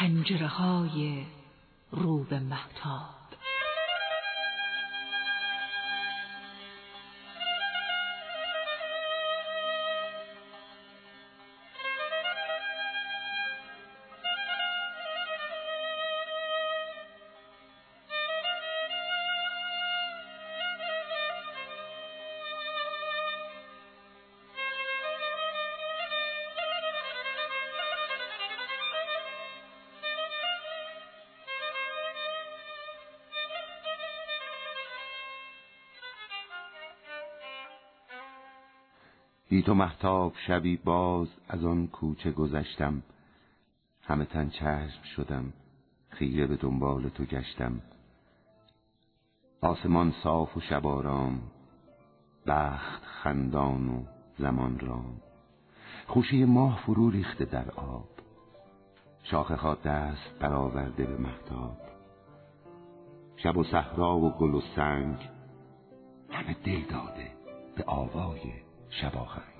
پنجره های رو به محتاب بی تو محتاب شبی باز از آن کوچه گذشتم. همه تن چشم شدم خیره به دنبال تو گشتم. آسمان صاف و شبارام بخت خندان و زمان رام. خوشی ماه فرو ریخته در آب شاخه ها دست برآورده به محتاب شب و صحرا و گل و سنگ همه دل داده به آوای خروشان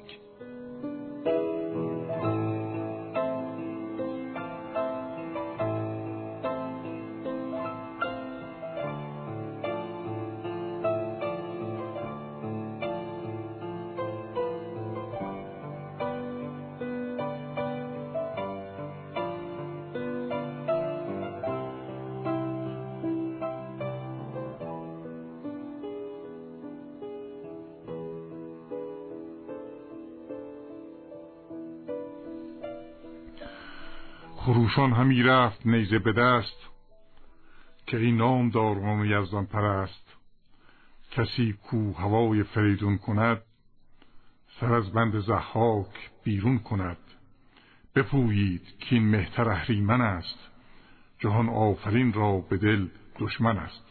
همی رفت نیزه به دست که این نام داران یزدان پرست. کسی کو هوای فریدون کند سر از بند زحاک بیرون کند. بپویید که این مهتر اهریمن است. جهان آفرین را به دل دشمن است.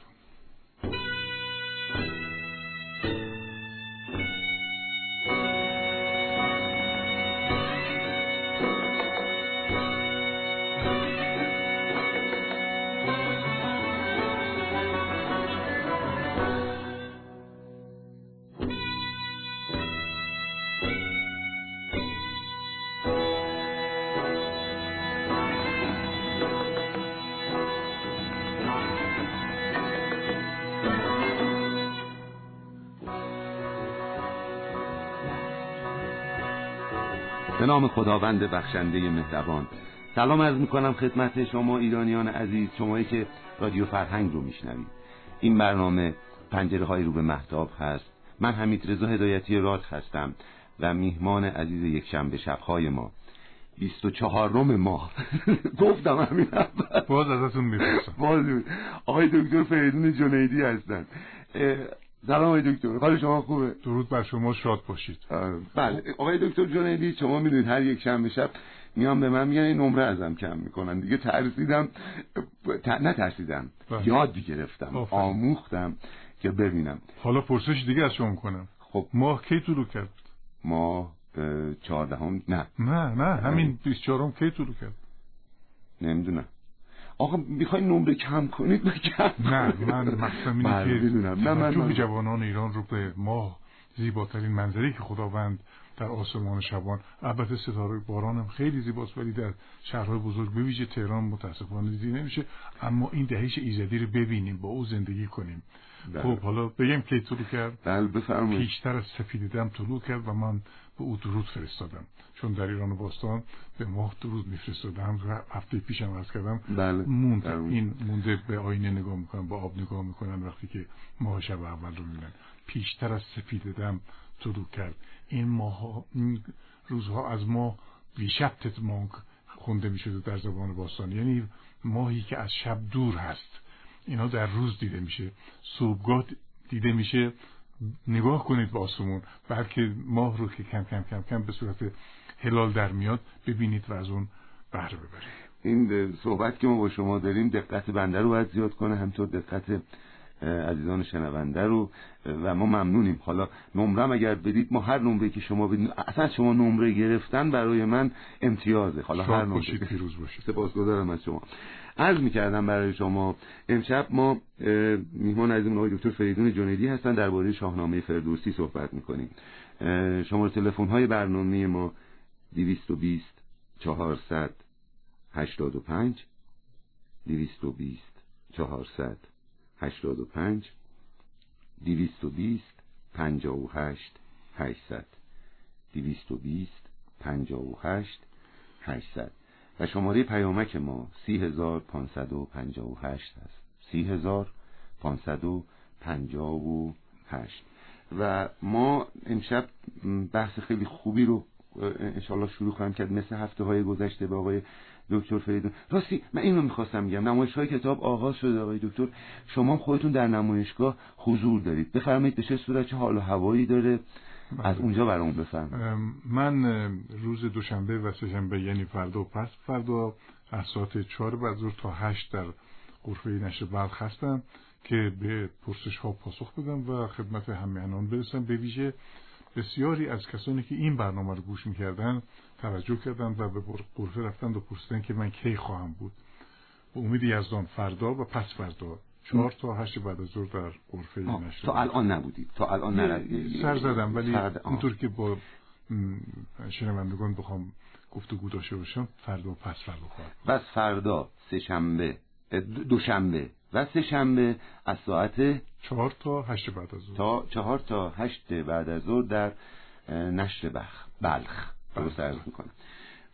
نام خداوند بخشنده مهربان. سلام از می‌کنم خدمت شما ایرانیان عزیز شمایی که رادیو فرهنگ رو میشنوید. این برنامه پنجره های رو به محتاب هست. من حمید رضا هدایتی راد هستم و میهمان عزیز یک شنبه شبهای ما. بیست و چهارم ماه. گفتم همین باز ازتون می‌پرسم. باز. آقای دکتر فریدون جنیدی هستن. سلام آقای دکتر حال شما خوبه؟ درود بر شما شاد باشید. بله. آقای دکتر جنیدی شما می‌دونید هر یک شنبه شب میام به من میگن این نمره ازم کم می‌کنن. دیگه ترسیدم ت... نه ترسیدم بله. یاد گرفتم آفرین. آموختم که ببینم. حالا پرسش دیگه از شما کنم خب. ماه کی طلوع کرد؟ ما چهاردهم نه. نه نه همین 24 کی طلوع کرد؟ نمی‌دونم. آقا می‌خوای نمره کم کنید کم نه کنید. من مقصدم اینه بله، نه من, جوانان ایران رو به ماه زیباترین منظری که خداوند در آسمان شبان البته ستاره باران هم خیلی زیباست ولی در شهرهای بزرگ به ویژه تهران متاسفانه دیده نمیشه اما این دهش ایزدی رو ببینیم با او زندگی کنیم بله. خب حالا بگم کی طلوع کرد بله بفرمایید پیشتر از سفید دم طلوع کرد و من به او درود فرستادم. چون در ایران باستان به ماه درود میفرستادم و هفته پیشم عرض کردم بله موند. این مونده به آینه نگاه می‌کنن با آب نگاه می‌کنن وقتی که ماه شب اول رو می‌بینن پیشتر از سفید دم طلوع کرد. این ماه روزها از ماه ویشبتت مانک خونده می‌شده در زبان باستان. یعنی ماهی که از شب دور هست. اینا در روز دیده میشه. صبحگاه دیده میشه. نگاه کنید به آسمون بلکه ماه رو که کم کم کم کم به صورت هلال در میاد ببینید و از اون بهره ببرید. این صحبت که ما با شما داریم دقت بنده رو باید زیاد کنه همطور دقت عزیزان شنونده رو و ما ممنونیم. حالا نمرم اگر بدید ما هر نمره که شما بدید اصلا شما نمره گرفتن برای من امتیازه. حالا هر نمره پیروز باشید. سپاسگزارم از شما. عرض می‌کردم برای شما امشب ما میهمان عزیزمون آقای دکتر فریدون جنیدی هستن درباره شاهنامه فردوسی صحبت می‌کنیم. شماره تلفن های برنامه ما 220 400 85 دویست و بیست چهارصد هشتاد و پنج دویست و بیست پنجاه و شماره پیامک ما سی هزار پانصد و ما امشب بحث خیلی خوبی رو انشالله شروع خواهم کرد. مثل هفته های گذشته به آقای دکتر فریدون. راستی من اینو می‌خواستم بگم. نمایش های کتاب آغاز شده آقای دکتر. شما خودتون در نمایشگاه حضور دارید. بفرمایید به چه صورت چه حال و هوایی داره. از اونجا برامون بفرمایید. من روز دوشنبه و سهشنبه یعنی فردا و پس فردا از ساعت چهار بعد تا هشت در غرفه نشر بلخ هستم که به پرسش ها پاسخ بدم و خدمت همیهنان برسم. به ویژه بسیاری از کسانی که این برنامه رو گوش می‌کردن توجه کردن و به غرفه رفتن و پرسیدن که من کی خواهم بود. به امید یزدان فردا و پس فردا چهار تا هشت بعد از ظهر در غرفه نشر تا الان نبودید تا الان نرد... سر زدم ولی اونطور که با شنوندگان بخوام گفتگو داشته باشم فردا و پس فردا خواهد بس فردا سه شنبه دوشنبه و سه شنبه از ساعت چهار تا هشت بعد از ظهر. تا چهار تا هشت بعد از ظهر در نشر بخ بلخ. درست عرض می‌کنم.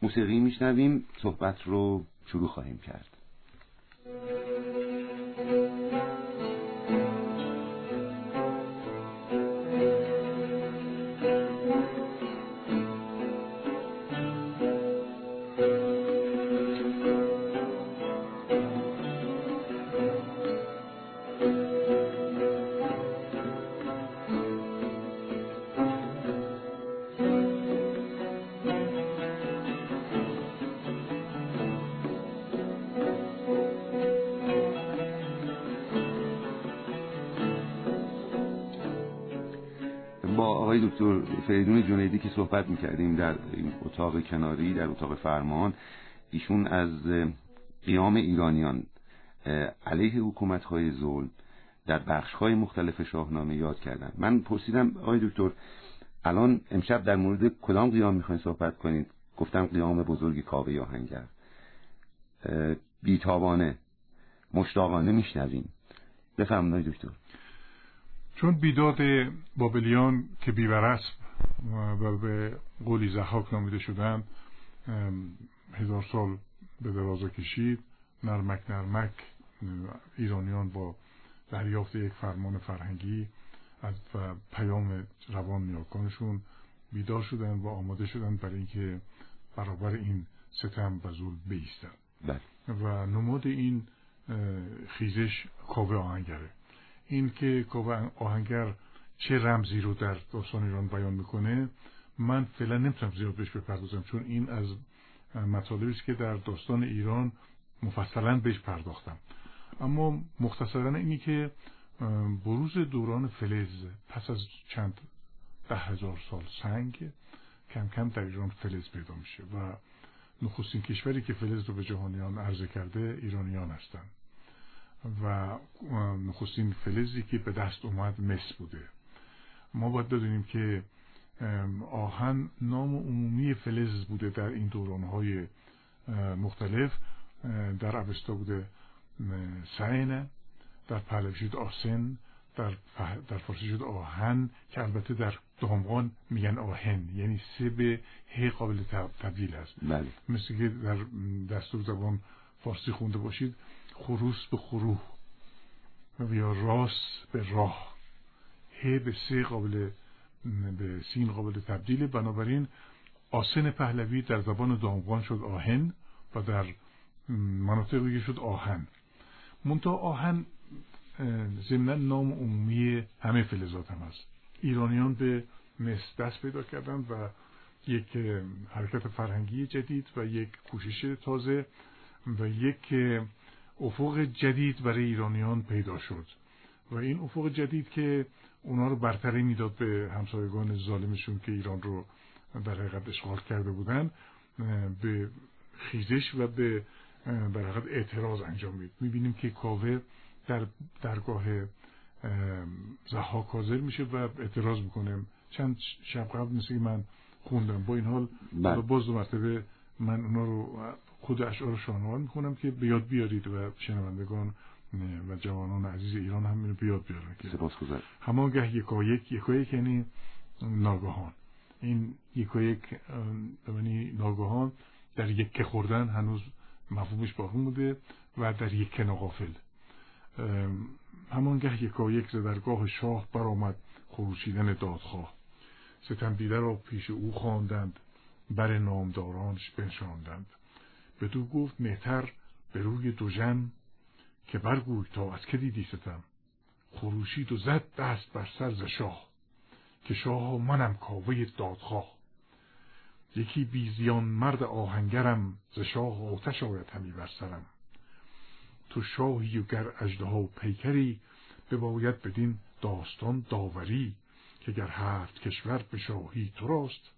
موسیقی میشنویم صحبت رو شروع خواهیم کرد. دکتر فریدون جنیدی که صحبت می‌کردیم در این اتاق کناری در اتاق فرمان ایشون از قیام ایرانیان علیه حکومت های ظلم در بخش های مختلف شاهنامه یاد کردن من پرسیدم آقای دکتر الان امشب در مورد کدام قیام می‌خواین صحبت کنید گفتم قیام بزرگ کاوه آهنگر بیتابانه مشتاقانه میشنویم. بفرمایید دکتر. چون بیداد بابلیان که بیورسب و به قولی زحاک نامیده شدند هزار سال به درازا کشید. نرمک نرمک ایرانیان با دریافت یک فرمان فرهنگی از و پیام روان نیاکانشون بیدار شدن و آماده شدن برای اینکه برابر این ستم و زول بیستن بله. و نماد این خیزش کاوه آهنگره. این که آهنگر چه رمزی رو در داستان ایران بیان می‌کنه من فعلا نمی‌تونم زیاد بهش بپردازم چون این از مطالبی است که در داستان ایران مفصلا بهش پرداختم. اما مختصرا اینی که بروز دوران فلز پس از چند ده هزار سال سنگ کم کم در ایران فلز پیدا میشه و نخستین کشوری که فلز رو به جهانیان عرضه کرده ایرانیان هستند. و نخستین فلزی که به دست اومد مس بوده. ما باید بدونیم که آهن نام عمومی فلز بوده در این دورانهای مختلف. در عوستا بوده سعینه در پهلوی شد آسن در, در فارسی شد آهن که البته در دامغان میگن آهن یعنی سه به ه قابل تبدیل است. بله. مثل که در دستور زبان فارسی خونده باشید خروس به خروح یا راس به راه. ه به سه قابل به سین قابل تبدیل بنابراین آسن پهلوی در زبان دامغان شد آهن و در مناطق دیگه شد آهن. منتها آهن ضمنا نام عمومی همه فلزات هم هست. ایرانیان به مس دست پیدا کردن و یک حرکت فرهنگی جدید و یک کوشش تازه و یک افق جدید برای ایرانیان پیدا شد و این افق جدید که اونا رو برتری می‌داد به همسایگان ظالمشون که ایران رو در حقیقت اشغال کرده بودن به خیزش و به در حقیقت اعتراض انجام می‌داد. می‌بینیم که کاوه در درگاه زحاک حاضر میشه و اعتراض می‌کنه. چند شب قبل مثل من خوندم. با این حال بله. باز دو مرتبه من اونا رو خود اشعار شاهنامه می‌خونم که بیاد بیارید و شنوندگان و جوانان عزیز ایران هم اینو بیاد بیارن که سپاسگزار همانگه یکایک یکایک یعنی ناگهان. این یکایک یعنی ناگهان در یک خوردن هنوز مفهومش باقی بوده و در یک ناغافل همانگه یکایک ز درگاه شاه برآمد خروشیدن دادخواه. ستم دیده را پیش او خواندند بر نامدارانش بنشاندند. بدو گفت مهتر به روی دوژن که برگوی تا از که دیدی ستم. خروشید و زد دست بر سر ز شاه که شاه منم کاوه دادخواه. یکی بیزیان مرد آهنگرم ز شاه آتش آید همی بر سرم. تو شاهی و گر اژدها پیکری بباید بدین داستان داوری که گر هفت کشور به شاهی تو راست.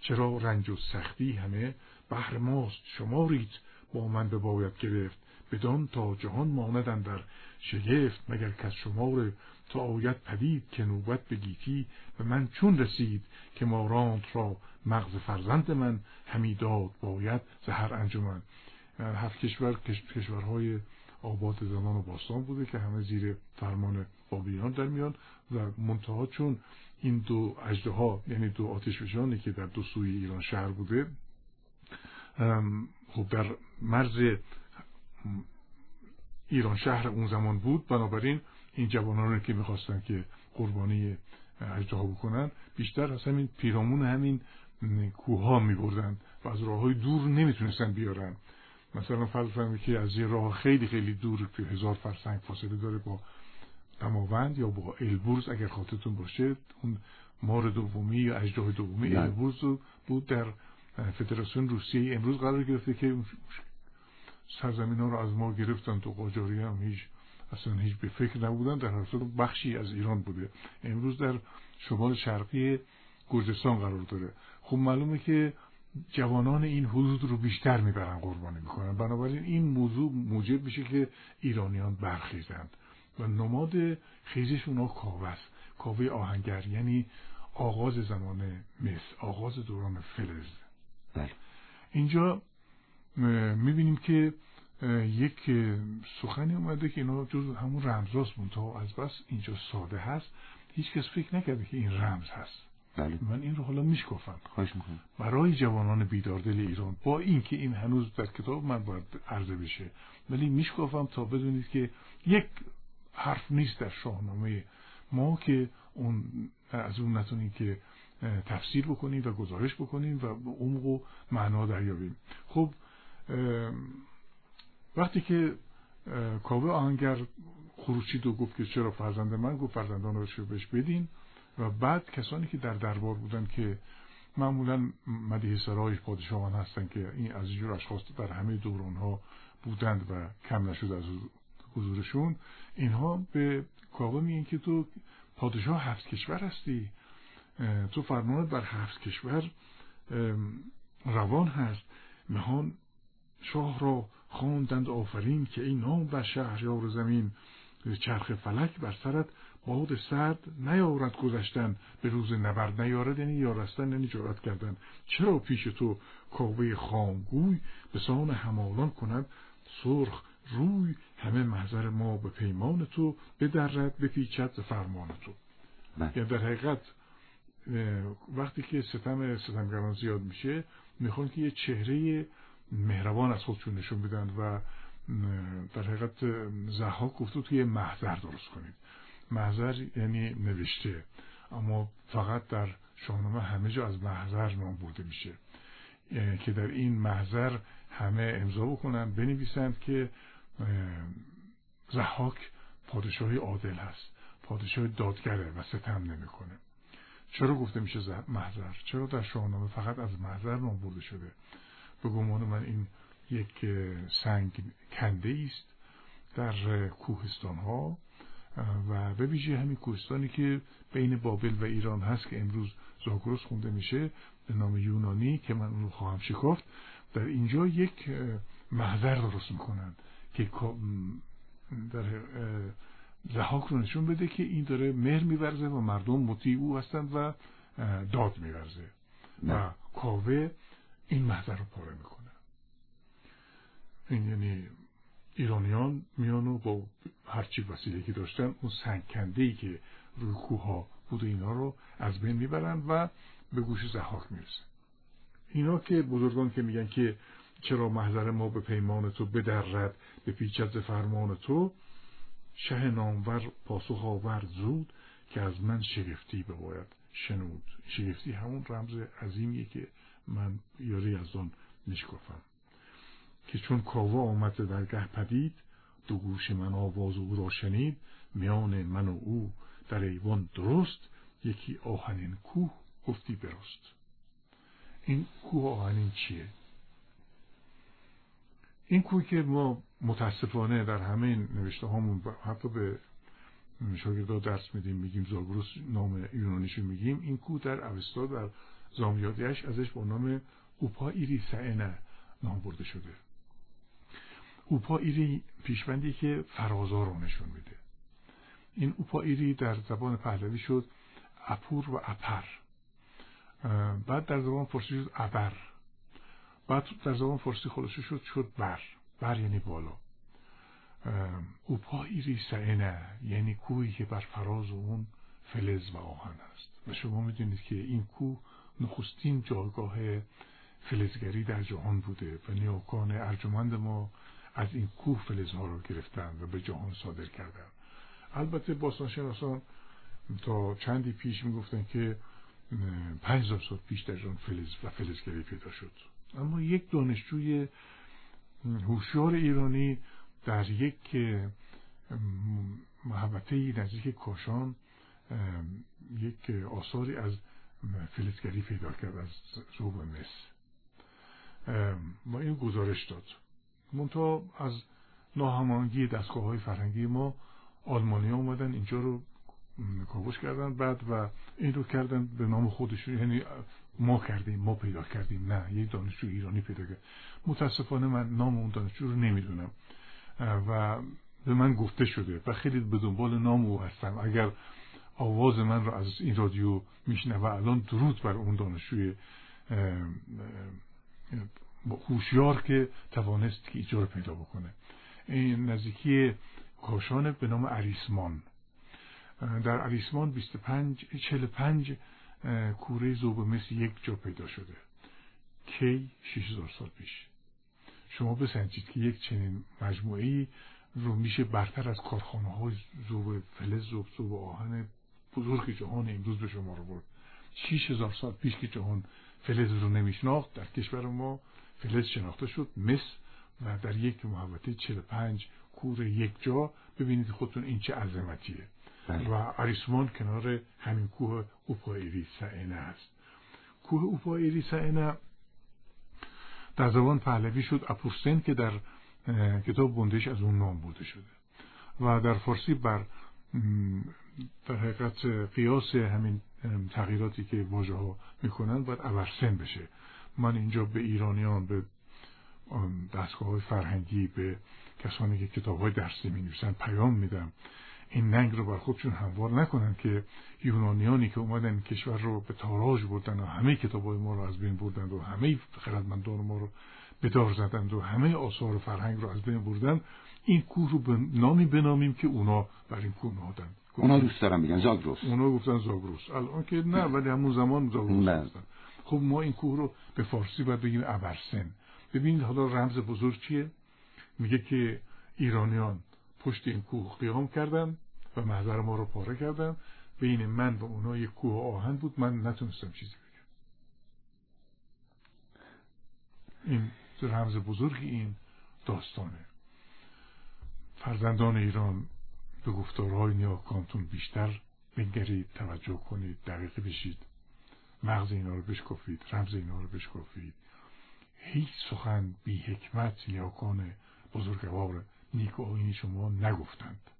چرا رنج و سختی همه بهر ماست. شمارید با من بباید گرفت. بدان تا جهان ماندن در شگفت. مگر کس شمار تا آید پدید که نوبت به به من چون رسید که مارانت را مغز فرزند من همی داد باید زهر انجمن. هفت کشور کشورهای آباد زمان و باستان بوده که همه زیر فرمان بابلیان در میان و منتها چون این دو اجده ها یعنی دو آتش که در دو سوی ایران شهر بوده خب در مرز ایران شهر اون زمان بود بنابراین این جوانان که می‌خواستن که قربانی اجده بکنن بیشتر از همین پیرامون همین کوه ها میبردن و از راه های دور نمی‌تونستن بیارن مثلا فرض که از یه راه خیلی خیلی دور که هزار فرسنگ فاصله داره با دماوند یا با البرز اگر خاطرتون باشه اون مار دومی یا اجداه دومی بله. البرز بود در فدراسیون روسیه امروز قرار گرفته که سرزمین ها رو از ما گرفتن تو قاجاری هم هیچ اصلا هیچ به فکر نبودن در حال بخشی از ایران بوده. امروز در شمال شرقی گرجستان قرار داره. خب معلومه که جوانان این حدود رو بیشتر می‌برن قربانی می‌کنن. بنابراین این موضوع موجب میشه که ایرانیان برخیزند. و نماد خیزش اونا کاوه است. کاوه آهنگر یعنی آغاز زمان مصر آغاز دوران فلز. بله. اینجا می‌بینیم که یک سخنی اومده که اینا جز همون رمزاست تا از بس اینجا ساده هست هیچ کس فکر نکرده که این رمز هست بله. من این رو حالا میشکفم خواهش می‌کنم برای جوانان بیداردل ایران با اینکه این هنوز در کتاب من باید عرضه بشه ولی میشکفم تا بدونید که یک حرف نیست در شاهنامه ما که اون از اون نتونید که تفسیر بکنیم و گزارش بکنیم و عمق و معنا دریابیم. خب وقتی که کاوه آهنگر خروشید و گفت که چرا فرزند من گفت فرزندان رو بهش بدین؟ و بعد کسانی که در دربار بودن که معمولا مدیه سرای پادشاهان هستن که این از جور اشخاص در همه دوران ها بودند و کم نشد از حضورشون اینها به کاوه میگن که تو پادشاه هفت کشور هستی. تو فرمانت بر هفت کشور روان هست. مهان شاه را خواندند آفرین که این نام بر شهریار زمین چرخ فلک بر سرت باد سرد نیارد گذشتن. به روز نبرد نیارد یعنی یارستن یعنی جارت کردن. چرا پیش تو کاوه خامگوی به سان همالان کند؟ سرخ روی همه محضر ما به پیمان تو بدرد بپیچد فرمان تو. بله. یعنی در حقیقت وقتی که ستم ستمگران زیاد میشه می‌خوان که یه چهره مهربان از خودشون نشون بدن و در حقیقت زحاک گفته توی محضر درست کنید. محضر یعنی نوشته. اما فقط در شاهنامه همه جا از محضر نام برده میشه. که در این محضر همه امضا بکنن بنویسند که زحاک پادشاهی عادل هست. پادشاه دادگره و ستم نمی‌کنه. چرا گفته میشه محضر چرا در شاهنامه فقط از محضر نام برده شده؟ به گمان من این یک سنگ کنده است در کوهستان ها و به ویژه همین کوهستانی که بین بابل و ایران هست که امروز زاگرس خونده میشه به نام یونانی که من اون خواهم شکافت در اینجا یک محضر درست می‌کنند که در زحاک رو نشون بده که این داره مهر میورزه و مردم مطیع او هستند و داد میورزه و کاوه این محضر رو پاره می‌کنه. این یعنی ایرانیان میان و با هرچی وسیله که داشتن اون سنگکنده ای که روی کوه ها بوده اینا رو از بین می‌برن و به گوش زحاک می‌رسه. اینا که بزرگان که میگن که چرا محضر ما به پیمان تو بدرد به پیچت فرمان تو شه نامور پاسخ آور زود که از من شگفتی بباید شنود. شگفتی همون رمز عظیمیه که من یاری از آن میشکفم که چون کاوا آمد درگه پدید دو گوش من آواز او را شنید میان من و او در ایوان درست یکی آهنین کوه گفتی برست این کوه آهنین چیه؟ این کوه که ما متاسفانه در همه نوشته هامون حتی به شاگردا درس میدیم میگیم زاگروس نام یونانیشو میگیم این کوه در اوستا در زامیادیش ازش با نام اوپا ایری سعنه نام برده شده. اوپا ایری پیشبندی که فرازا رو نشون میده. این اوپا ایری در زبان پهلوی شد اپور و اپر. بعد در زبان فارسی شد ابر. بعد در زبان فارسی خلاصه شد شد بر. بر یعنی بالا. اوپا ایری سعنه یعنی کوهی که بر فراز اون فلز و آهن است. و شما می‌دونید که این کوه نخستین جایگاه فلزگری در جهان بوده و نیاکان ارجمند ما از این کوه فلزها رو گرفتن و به جهان صادر کردن. البته باستانشناسان تا چندی پیش می‌گفتن که پنج سال پیش در جهان فلز و فلزگری پیدا شد. اما یک دانشجوی هوشیار ایرانی در یک محبته نزدیک کاشان یک آثاری از فلزگری پیدا کرد از زوب مس. و این گزارش داد. منتها از ناهمانگی دستگاه های فرهنگی ما آلمانی آمدن اینجا رو کاوش کردن بعد و این رو کردن به نام خودشون یعنی ما کردیم ما پیدا کردیم نه یک دانشجو ایرانی پیدا کرد. متاسفانه من نام اون دانشجو رو نمی‌دونم. و به من گفته شده و خیلی به دنبال نام او هستم. اگر آواز من رو از این رادیو میشنه و الان درود بر اون دانشجوی هوشیار که توانست که ایجا رو پیدا بکنه. این نزدیکی کاشان به نام عریسمان. در عریسمان 25 45 کوره زوب مثل یک جا پیدا شده. کی 6000 سال پیش. شما بسنجید که یک چنین مجموعه رو میشه برتر از کارخانه های زوب فلز زوب زوب آهن بزرگ جهان امروز به شما رو برد. 6000 سال پیش که جهان فلز رو نمیشناخت در کشور ما فلز شناخته شد مس و در یک محوطه 45 کور یک جا. ببینید خودتون این چه عظمتیه. و آریسمان کنار همین کوه اوپایری سعنه است. کوه اوپایری سعنه در زبان پهلوی شد اپورسن که در کتاب بندش از اون نام بوده شده. و در فارسی بر در حقیقت قیاس همین تغییراتی که واژه ها می‌کنن باید ابرسن بشه. من اینجا به ایرانیان به دستگاه های فرهنگی به کسانی که کتاب های درسی می نویسن پیام میدم. این ننگ رو بر خودشون هموار نکنن که یونانیانی که اومدن کشور رو به تاراج بردن و همه کتاب های ما رو از بین بردن و همه خردمندان ما رو به دار زدند و همه آثار فرهنگ رو از بین بردن این کوه رو به نامی بنامیم که اونا بر این کوه نهادن. اونا دوست دارم میگن زاگروس اونا گفتن زاگروس الان که نه ولی همون زمان زاگروس بله. هستن. خب ما این کوه رو به فارسی باید بگیم ابرسن. ببینید حالا رمز بزرگ چیه؟ میگه که ایرانیان پشت این کوه قیام کردن و محضر ما رو پاره کردن بین من و اونا یک کوه آهن بود. من نتونستم چیزی بگم. این رمز بزرگی این داستانه. فرزندان ایران به گفتارهای نیاکانتون بیشتر بنگرید توجه کنید دقیقه بشید. مغز اینا رو بشکافید رمز اینا رو بشکافید. هیچ سخن بی حکمت نیاکان بزرگوار نیک شما نگفتند.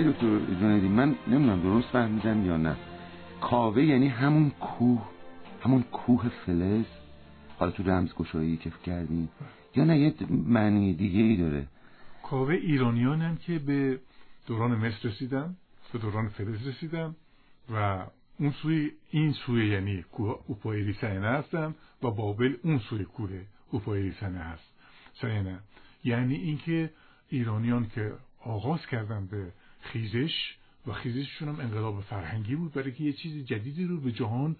آقای دکتر جنیدی من نمی‌دونم درست فهمیدم یا نه. کاوه یعنی همون کوه همون کوه فلز. حالا تو رمزگشایی که کردیم یا نه یه معنی دیگه ای داره. کاوه ایرانیان که به دوران مصر رسیدن به دوران فلز رسیدن و اون سوی این سوی یعنی کوه اوپای هستن و بابل اون سوی کوه اوپای هست. سینه یعنی اینکه ایرانیان که آغاز کردن به خیزش و خیزششون هم انقلاب فرهنگی بود برای که یه چیز جدیدی رو به جهان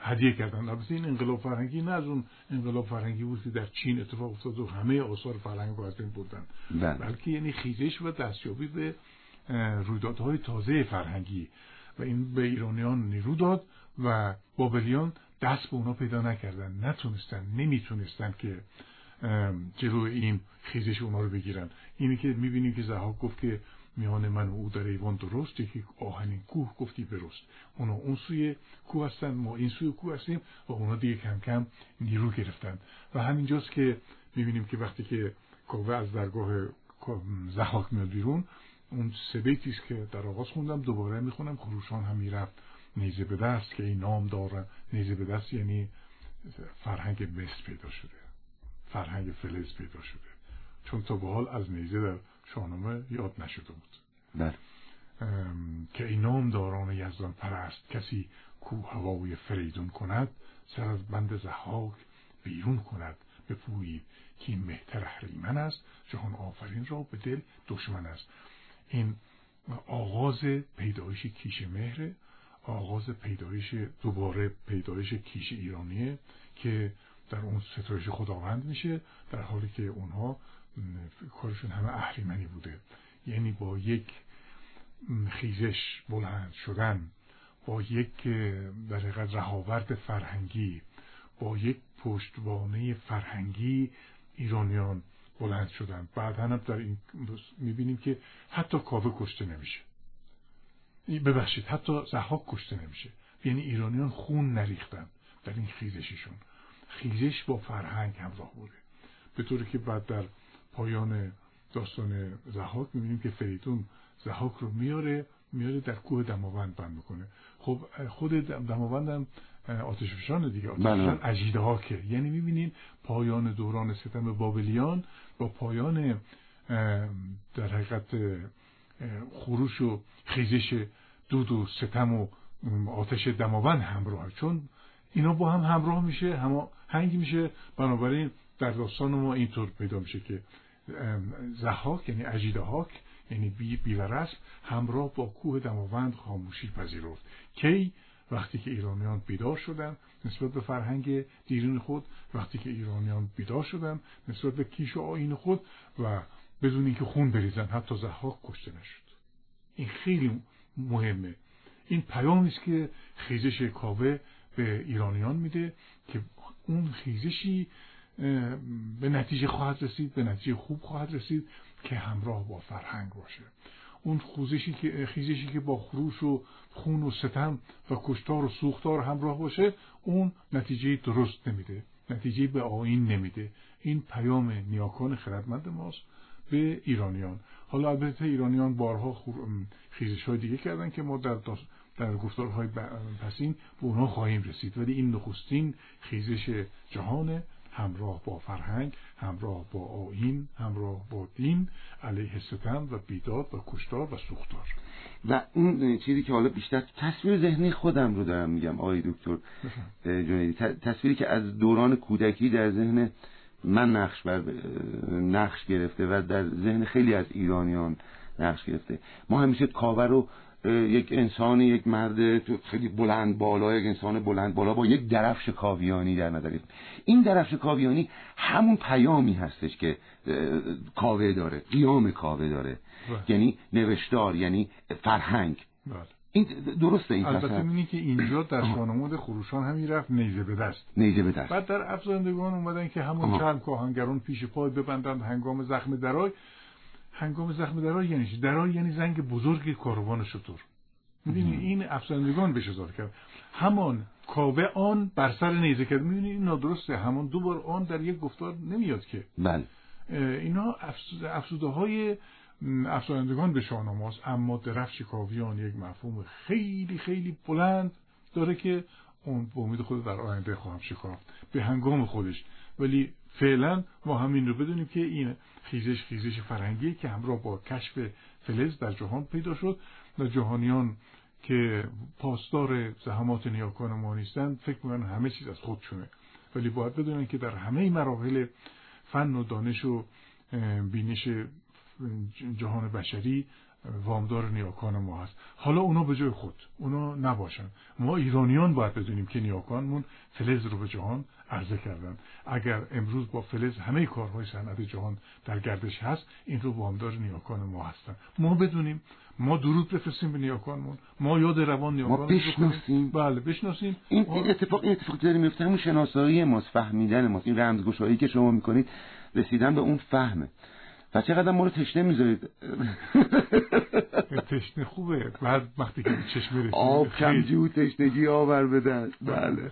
هدیه کردن. البته این انقلاب فرهنگی نه از اون انقلاب فرهنگی بود که در چین اتفاق افتاد و همه آثار فرهنگ رو از بین بردن. بله. بلکه یعنی خیزش و دستیابی به رویدادهای تازه فرهنگی. و این به ایرانیان نیرو داد و بابلیان دست به اونا پیدا نکردن. نتونستن نمی‌تونستن که جلو این خیزش اونا رو بگیرن. اینی که می‌بینیم که زهاک گفت که میان من و او در ایوان درست یکی آهنین کوه گفتی برست اونا اون سوی کوه هستن ما این سوی کوه هستیم و اونا دیگه کم کم نیرو گرفتن و همینجاست که می‌بینیم که وقتی که کاوه از درگاه زهاک میاد بیرون اون سه که در آغاز خوندم دوباره می‌خونم خروشان هم می‌رفت نیزه به دست که این نام داره نیزه به دست یعنی فرهنگ مصر پیدا شده فرهنگ فلز پیدا شده چون تا به حال از نیزه در شاهنامه یاد نشده بود. بله. که این نام داران یزدان پرست کسی کو هوای فریدون کند سر از بند زحاک بیرون کند بپویید که این مهتر اهریمن است جهان آفرین را به دل دشمن است. این آغاز پیدایش کیش مهره آغاز پیدایش دوباره پیدایش کیش ایرانیه که در اون ستایش خداوند میشه در حالی که اونها کارشون همه اهریمنی بوده. یعنی با یک خیزش بلند شدن با یک در رهاورد فرهنگی با یک پشتوانه فرهنگی ایرانیان بلند شدن. بعد هم در این می‌بینیم که حتی کاوه کشته نمیشه. ببخشید حتی زحاک کشته نمیشه. یعنی ایرانیان خون نریختن در این خیزششون. خیزش با فرهنگ همراه بوده. به طوری که بعد در پایان داستان زحاک می‌بینیم که فریدون زحاک رو میاره میاره در کوه دماوند بند می‌کنه. خب خود دماوند هم آتش فشان دیگه. آتش بله. فشان اجیده هاکه یعنی می‌بینیم پایان دوران ستم بابلیان با پایان در حقیقت خروش و خیزش دود و ستم و آتش دماوند همراه. چون اینا با هم همراه میشه هم هنگ میشه بنابراین در داستان ما اینطور پیدا میشه که زحاک یعنی اجیده هاک یعنی بی, بی همراه با کوه دماوند خاموشی پذیرفت. کی وقتی که ایرانیان بیدار شدن نسبت به فرهنگ دیرین خود وقتی که ایرانیان بیدار شدن نسبت به کیش و آین خود و بدون اینکه خون بریزن حتی زحاک کشته نشد. این خیلی مهمه. این پیامی است که خیزش کاوه به ایرانیان میده که اون خیزشی به نتیجه خواهد رسید به نتیجه خوب خواهد رسید که همراه با فرهنگ باشه. اون خوزشی که خیزشی که با خروش و خون و ستم و کشتار و سوختار همراه باشه اون نتیجه درست نمیده نتیجه به آین نمیده. این پیام نیاکان خردمند ماست به ایرانیان. حالا البته ایرانیان بارها خیزش های دیگه کردن که ما در, در گفتارهای پسین به اونها خواهیم رسید. ولی این نخستین خیزش جهان همراه با فرهنگ همراه با آین همراه با دین علیه ستم و بیداد و کشتار و سوختار. و اون چیزی که حالا بیشتر تصویر ذهنی خودم رو دارم میگم آقای دکتر جنیدی تصویری که از دوران کودکی در ذهن من نقش بر نقش گرفته و در ذهن خیلی از ایرانیان نقش گرفته. ما همیشه کاوه رو یک انسان یک مرد خیلی بلند بالا یک انسان بلند بالا با یک درفش کاویانی در نظر این درفش کاویانی همون پیامی هستش که کاوه داره قیام کاوه داره. بله. یعنی نوشتار یعنی فرهنگ. بله. این درسته این البته می‌بینی که اینجا در شانمود خروشان هم رفت نیزه به دست. نیزه به دست. بعد در افزایندگان اومدن که همون چند کاهنگران پیش پای ببندند هنگام زخم درای. هنگام زخم درای یعنی چی؟ درای یعنی زنگ بزرگ کاروان شطور می‌دونی این افزایندگان بهش ازار کرد. همان کاوه آن بر سر نیزه کرد. می‌دونی این نادرسته همان دو بار آن در یک گفتار نمیاد که. بله. اینا افسوده های افزایندگان به شاهنامه اما درفش کاویان یک مفهوم خیلی خیلی بلند داره که اون به امید خود در آینده خواهم شکافت به هنگام خودش. ولی فعلا ما همین رو بدونیم که این خیزش خیزش فرهنگی که همراه با کشف فلز در جهان پیدا شد و جهانیان که پاسدار زحمات نیاکان ما نیستن فکر می‌کنن همه چیز از خودشونه. ولی باید بدونن که در همه مراحل فن و دانش و بینش جهان بشری وامدار نیاکان ما هست. حالا اونا به جای خود اونا نباشن. ما ایرانیان باید بدونیم که نیاکانمون فلز رو به جهان عرضه کردن. اگر امروز با فلز همه کارهای صنعت جهان در گردش هست این رو وامدار نیاکان ما هستن. ما بدونیم. ما درود بفرستیم به نیاکانمون. ما یاد روان نیاکان ما بشناسیم. بله بشناسیم. این, این اتفاق این اتفاق داره میفته همون شناسایی ماست فهمیدن ماست. این رمزگشایی که شما می‌کنید رسیدن به اون فهمه. و چقدر ما رو تشنه می‌ذارید؟ تشنه خوبه. بعد وقتی که چشمه رسید آب کمجو تشنگی آور بدن. بله.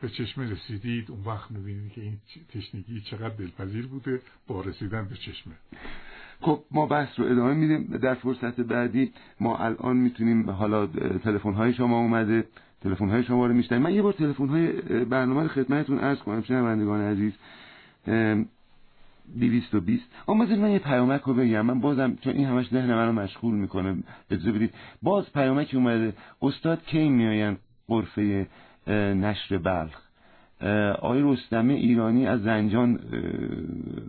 به چشمه رسیدید اون وقت می‌بینید که این تشنگی چقدر دلپذیر بوده با رسیدن به چشمه خب ما بحث رو ادامه میدیم. در فرصت بعدی ما الان می‌تونیم حالا تلفن های شما اومده. تلفن های شما رو میشنیم من یه بار تلفن های برنامه رو خدمتتون عرض کنم شنوندگان عزیز. دیویست و بیست. من یه پیامک رو بگم. من بازم چون این همش ذهن منو مشغول می‌کنه اجازه بدید. باز پیامک اومده. استاد کی میاین قرفه نشر بلخ؟ آقای رستمه ایرانی از زنجان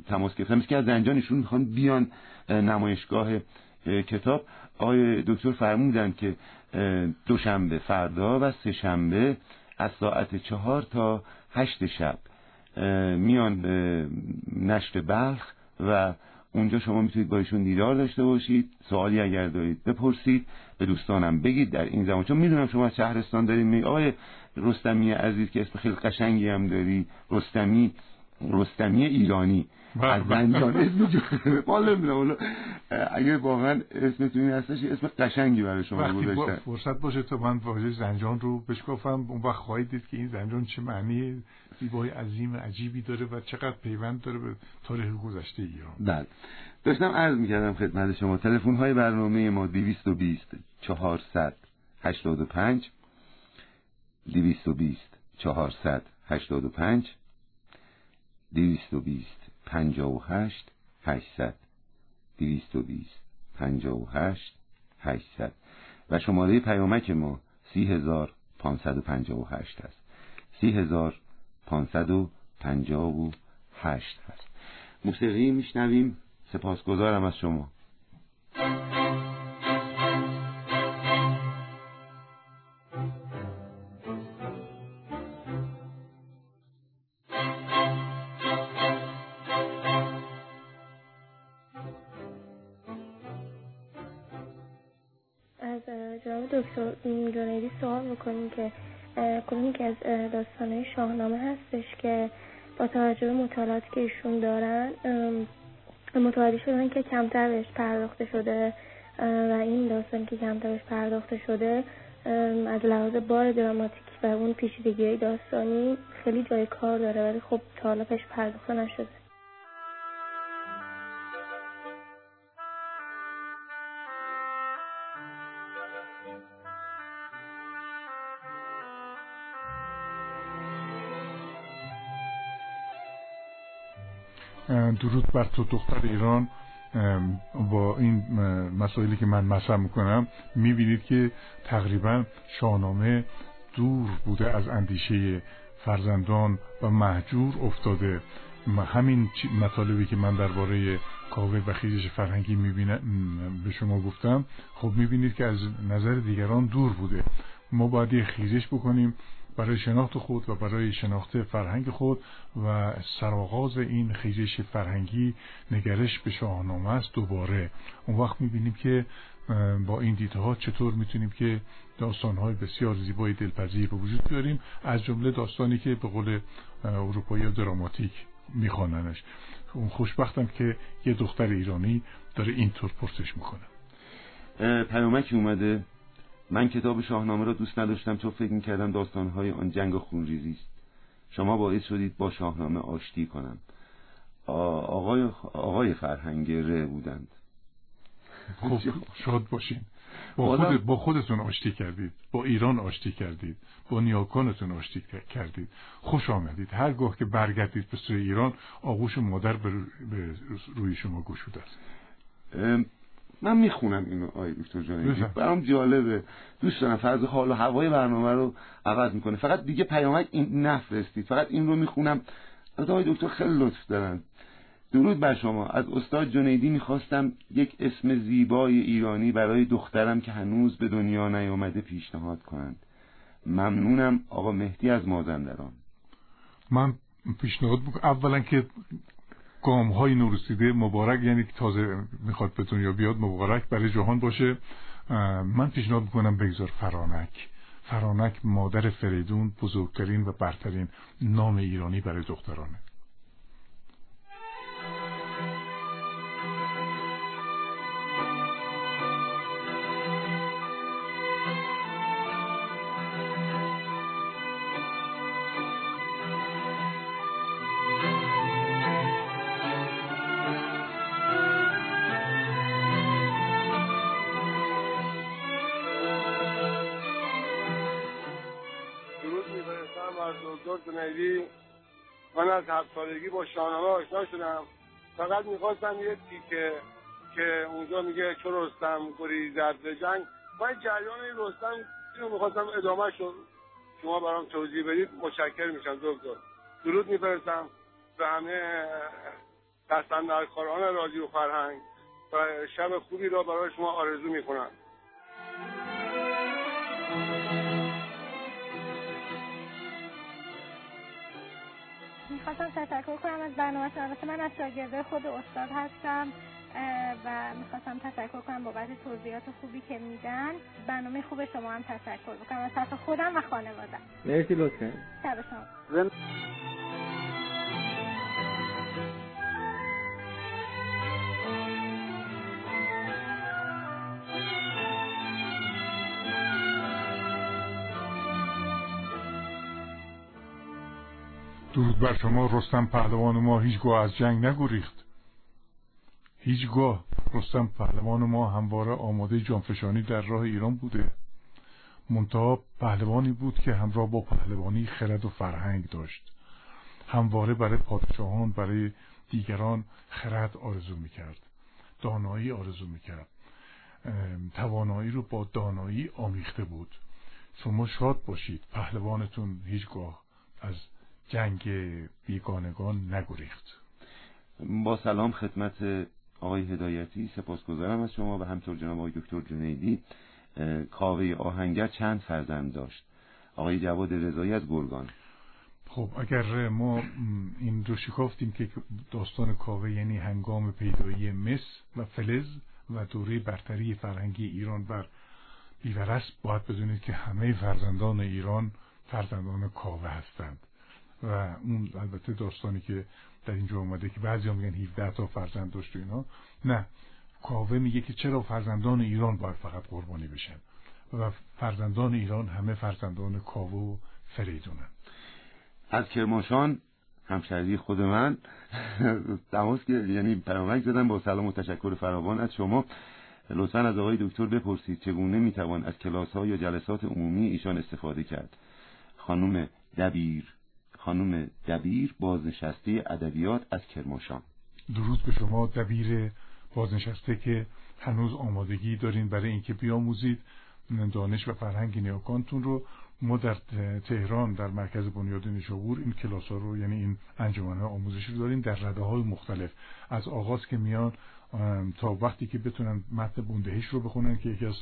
تماس گرفتن که از زنجان ایشون می‌خوان بیان نمایشگاه کتاب. آقای دکتر فرمودن که دوشنبه فردا و سه شنبه از ساعت چهار تا هشت شب. میان نشر بلخ و اونجا شما می‌تونید با ایشون دیدار داشته باشید. سوالی اگر دارید بپرسید به دوستانم بگید در این زمان. چون می‌دونم شما از شهرستان دارید می آقای رستمی عزیز که اسم خیلی قشنگی هم داری رستمی رستمی ایرانی. از بله. زنجان. اسم نمی‌دونم اگه واقعا اسمتون این هستش اسم قشنگی برای شما گذاشتن. فرصت باشه تا من واژه زنجان رو بشکافم. اون وقت خواهید دید که این زنجان چه معنی زیبای عظیم عجیبی داره و چقدر پیوند داره به تاریخ گذشته ایران. بله. داشتم عرض می‌کردم خدمت شما. تلفن های برنامه ما 220 400 85 220 400 85 220 58 800 220 58 800 و شماره پیامک ما 30558 هست 30558 هست موسیقی میشنویم. سپاسگزارم از شما. که از داستانه شاهنامه هستش که با توجه به مطالعاتی که ایشون دارن متوجه شدن که کمتر بهش پرداخته شده و این داستانی که کمتر بهش پرداخته شده از لحاظ بار دراماتیک و اون پیچیدگی داستانی خیلی جای کار داره ولی خب تا حالا پرداخته نشده. درود بر تو دختر ایران. با این مسائلی که من مطرح می‌کنم می‌بینید که تقریبا شاهنامه دور بوده از اندیشه فرزندان و محجور افتاده. همین مطالبی که من درباره کاوه و خیزش فرهنگی به شما گفتم. خب می‌بینید که از نظر دیگران دور بوده. ما باید یه خیزش بکنیم. برای شناخت خود و برای شناخت فرهنگ خود و سرآغاز این خیزش فرهنگی نگرش به شاهنامه است دوباره. اون وقت می‌بینیم که با این دیدها چطور می‌تونیم که داستانهای بسیار زیبای دلپذیر به وجود بیاریم از جمله داستانی که به قول اروپایی دراماتیک میخواننش. اون خوشبختم که یه دختر ایرانی داره اینطور پرسش می‌کنه. پیامکی اومده. من کتاب شاهنامه را دوست نداشتم چون فکر می‌کردم داستانهای آن جنگ و خونریزی است. شما باعث شدید با شاهنامه آشتی کنم. آقای آقای فرهنگره بودند. خب شاد باشین. با, خود با خودتون آشتی کردید. با ایران آشتی کردید. با نیاکانتون آشتی کردید. خوش آمدید. هرگاه که برگردید به سوی ایران آغوش مادر به روی شما گشوده است. من می‌خونم اینو آی دکتر جانی برام جالبه. دوست دارم فرض حال و هوای برنامه رو عوض می‌کنه. فقط دیگه پیامک این نفرستید. فقط این رو می‌خونم. آقای دکتر خیلی لطف دارن. درود بر شما. از استاد جنیدی می‌خواستم یک اسم زیبای ایرانی برای دخترم که هنوز به دنیا نیامده پیشنهاد کنند. ممنونم آقا مهدی از مازندران. من پیشنهاد می‌کنم اولا که گام های نورسیده مبارک یعنی که تازه می‌خواد به دنیا بیاد مبارک برای جهان باشه. من پیشنهاد می‌کنم بگذار فرانک. فرانک مادر فریدون بزرگترین و برترین نام ایرانی برای دخترانه. من از هفت سالگی با شاهنامه آشنا شدم. فقط می‌خواستم یه تیکه که اونجا میگه چو رستم گریزد به جنگ. من جریان رستم اینو می‌خواستم ادامه شد شما برام توضیح بدید. متشکر میشم دکتر. درود میفرستم به همه کاران رادیو فرهنگ. و شب خوبی را برای شما آرزو می‌کنم. می‌خواستم تشکر کنم از برنامه البته من از شاگرده خود استاد هستم و می‌خواستم تشکر کنم بابت توضیحات خوبی که میدن. برنامه خوب شما هم تشکر بکنم از طرف خودم و خانوادم مرسی لطفا. شب شما. درود بر شما رستم پهلوان ما هیچگاه از جنگ نگریخت. هیچگاه رستم پهلوان ما همواره آماده جانفشانی در راه ایران بوده. منتها پهلوانی بود که همراه با پهلوانی خرد و فرهنگ داشت. همواره برای پادشاهان برای دیگران خرد آرزو می‌کرد. دانایی آرزو می‌کرد. توانایی رو با دانایی آمیخته بود. شما شاد باشید پهلوانتون هیچگاه از جنگ بیگانگان نگریخت. با سلام خدمت آقای هدایتی سپاسگزارم از شما و همطور جناب آقای دکتر جنیدی کاوه آهنگر چند فرزند داشت؟ آقای جواد رضایی از گرگان. خب اگر ما این رو شکافتیم که داستان کاوه یعنی هنگام پیدایی مس و فلز و دوره برتری فرهنگی ایران بر بیورست باید بدونید که همه فرزندان ایران فرزندان کاوه هستند. و اون البته داستانی که در اینجا اومده که بعضی میگن 17 تا فرزند داشت و اینا. نه. کاوه میگه که چرا فرزندان ایران باید فقط قربانی بشن؟ و فرزندان ایران همه فرزندان کاوه و فریدونن. از کرماشان همشهری خود من. که یعنی پیامک زدن با سلام و تشکر فراوان از شما. لطفا از آقای دکتر بپرسید چگونه می‌توان از کلاس ها یا جلسات عمومی ایشان استفاده کرد؟ خانم دبیر. خانم دبیر بازنشسته ادبیات از کرماشان درود به شما دبیر بازنشسته که هنوز آمادگی دارین برای اینکه بیاموزید. دانش و فرهنگ نیاکانتون رو. ما در تهران در مرکز بنیاد نشابور این کلاس ها رو یعنی این انجمن ها آموزشی رو داریم در رده های مختلف. از آغاز که میان تا وقتی که بتونن متن بوندهش رو بخونن که یکی از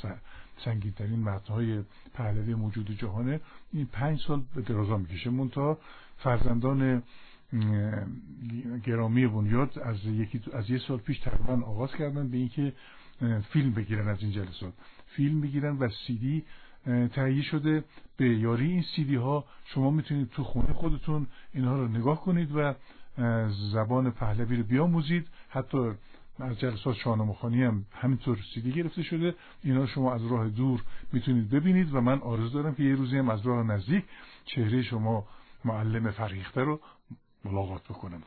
سنگین ترین متن های پهلوی موجود جهانه این پنج سال به درازا می‌کشه. منتها فرزندان گرامی بنیاد از یکی از یه سال پیش تقریبا آغاز کردن به اینکه فیلم بگیرن از این جلسات. فیلم بگیرن و سیدی تهیه شده به یاری این سیدی ها شما می‌تونید تو خونه خودتون اینها رو نگاه کنید و زبان پهلوی رو بیاموزید. حتی از جلسات شاهنامه خانی هم همینطور سیدی گرفته شده. اینا شما از راه دور می‌تونید ببینید و من آرزو دارم که یه روزی هم از راه نزدیک چهره شما معلم فریخته رو ملاقات بکنم.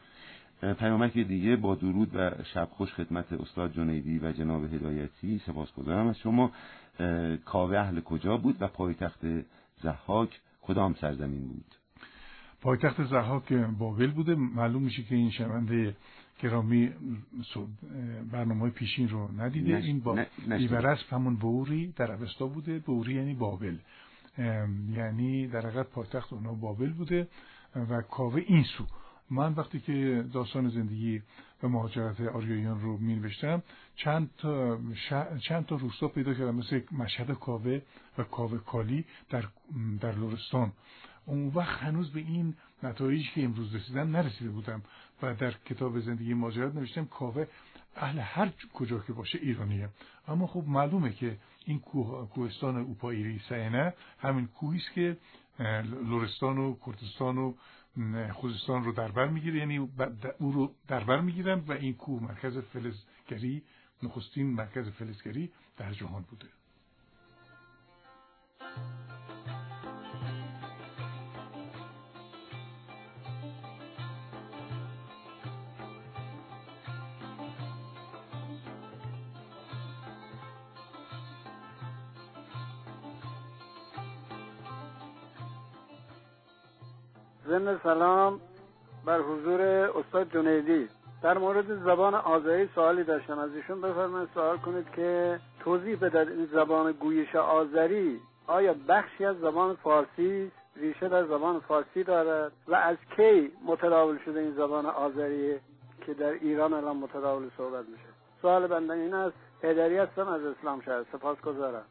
پیامک دیگه با درود و شب خوش خدمت استاد جنیدی و جناب هدایتی سپاسگزارم از شما. کاوه اهل کجا بود و پایتخت زحاک کدام سرزمین بود؟ پایتخت زحاک بابل بوده. معلوم میشه که این شنونده گرامی برنامه های پیشین رو ندیده. این با ایبرسپ همون بوری در اوستا بوده. بوری یعنی بابل. یعنی در حقیقت پایتخت اونا بابل بوده و کاوه این سو. من وقتی که داستان زندگی و مهاجرت آریایان رو می نوشتم چند تا, چند تا روستا پیدا کردم مثل مشهد کاوه و کاوه کالی در, در لورستان اون وقت هنوز به این نتایجی که امروز رسیدم نرسیده بودم و در کتاب زندگی ماجرات نوشتم کاوه اهل هر کجا که باشه ایرانیه. اما خب معلومه که این کوه، کوهستان اوپایری سینه همین کوهی است که لورستان و کردستان و خوزستان رو در بر می‌گیره. یعنی او رو در بر می‌گیرن و این کوه مرکز فلزگری نخستین مرکز فلزگری در جهان بوده. ضمن سلام بر حضور استاد جنیدی. در مورد زبان آذری سوالی داشتم. از ایشون بفرمایید سوال کنید که توضیح بدهید این زبان گویش آذری آیا بخشی از زبان فارسی ریشه در زبان فارسی دارد؟ و از کی متداول شده این زبان آذری که در ایران الان متداول صحبت میشه؟ سوال بنده این است. هدری هستم از اسلام شهر. سپاس گذارم